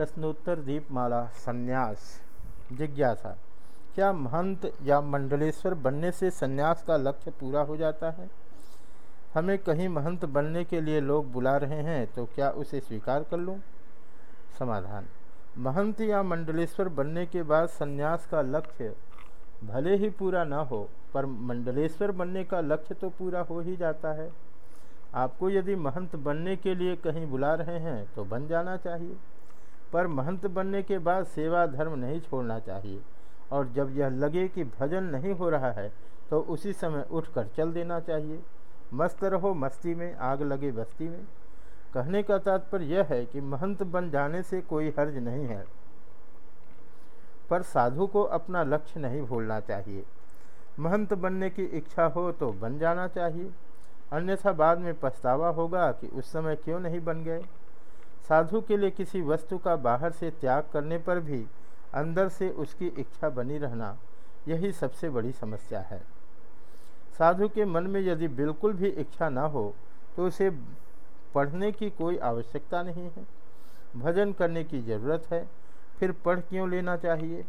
प्रश्नोत्तर दीपमाला, संन्यास। जिज्ञासा, क्या महंत या मंडलेश्वर बनने से संन्यास का लक्ष्य पूरा हो जाता है? हमें कहीं महंत बनने के लिए लोग बुला रहे हैं तो क्या उसे स्वीकार कर लूँ? समाधान, महंत या मंडलेश्वर बनने के बाद संन्यास का लक्ष्य भले ही पूरा न हो, पर मंडलेश्वर बनने का लक्ष्य तो पूरा हो ही जाता है। आपको यदि महंत बनने के लिए कहीं बुला रहे हैं तो बन जाना चाहिए। पर महंत बनने के बाद सेवा धर्म नहीं छोड़ना चाहिए। और जब यह लगे कि भजन नहीं हो रहा है तो उसी समय उठकर चल देना चाहिए। मस्त रहो मस्ती में, आग लगे बस्ती में। कहने का तात्पर्य यह है कि महंत बन जाने से कोई हर्ज नहीं है। पर साधु को अपना लक्ष्य नहीं भूलना चाहिए। महंत बनने की इच्छा हो तो बन जाना चाहिए। अन्यथा बाद में पछतावा होगा कि उस समय क्यों नहीं बन गए। साधु के लिए किसी वस्तु का बाहर से त्याग करने पर भी अंदर से उसकी इच्छा बनी रहना यही सबसे बड़ी समस्या है। साधु के मन में यदि बिल्कुल भी इच्छा ना हो तो उसे पढ़ने की कोई आवश्यकता नहीं है। भजन करने की ज़रूरत है, फिर पढ़ क्यों लेना चाहिए?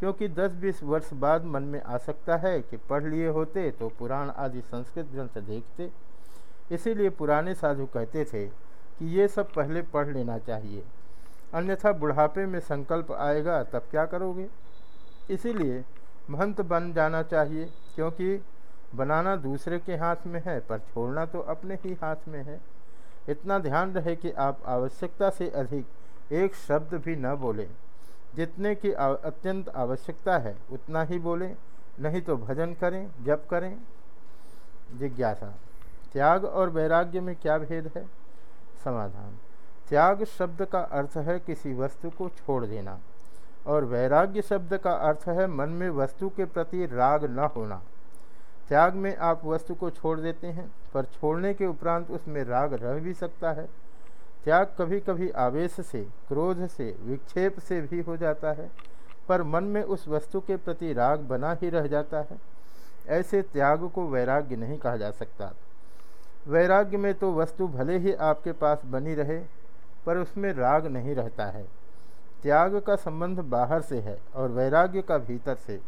क्योंकि 10-20 वर्ष बाद मन में आ सकता है कि पढ़ लिए होते तो पुराण आदि संस्कृत ग्रंथ देखते। इसीलिए पुराने साधु कहते थे कि ये सब पहले पढ़ लेना चाहिए। अन्यथा बुढ़ापे में संकल्प आएगा, तब क्या करोगे? इसीलिए महंत बन जाना चाहिए, क्योंकि बनाना दूसरे के हाथ में है, पर छोड़ना तो अपने ही हाथ में है। इतना ध्यान रहे कि आप आवश्यकता से अधिक एक शब्द भी न बोलें। जितने की अत्यंत आवश्यकता है, उतना ही बोलें, नहीं तो भजन करें, जप करें। जिज्ञासा। त्याग और वैराग्य में क्या भेद है? समाधान। त्याग शब्द का अर्थ है किसी वस्तु को छोड़ देना, और वैराग्य शब्द का अर्थ है मन में वस्तु के प्रति राग न होना। त्याग में आप वस्तु को छोड़ देते हैं, पर छोड़ने के उपरांत उसमें राग रह भी सकता है। त्याग कभी कभी आवेश से, क्रोध से, विक्षेप से भी हो जाता है, पर मन में उस वस्तु के प्रति राग बना ही रह जाता है। ऐसे त्याग को वैराग्य नहीं कहा जा सकता। वैराग्य में तो वस्तु भले ही आपके पास बनी रहे, पर उसमें राग नहीं रहता है। त्याग का संबंध बाहर से है और वैराग्य का भीतर से।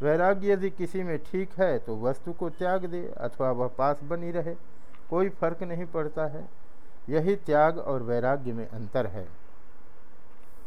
वैराग्य यदि किसी में ठीक है तो वस्तु को त्याग दे अथवा वह पास बनी रहे, कोई फ़र्क नहीं पड़ता है। यही त्याग और वैराग्य में अंतर है।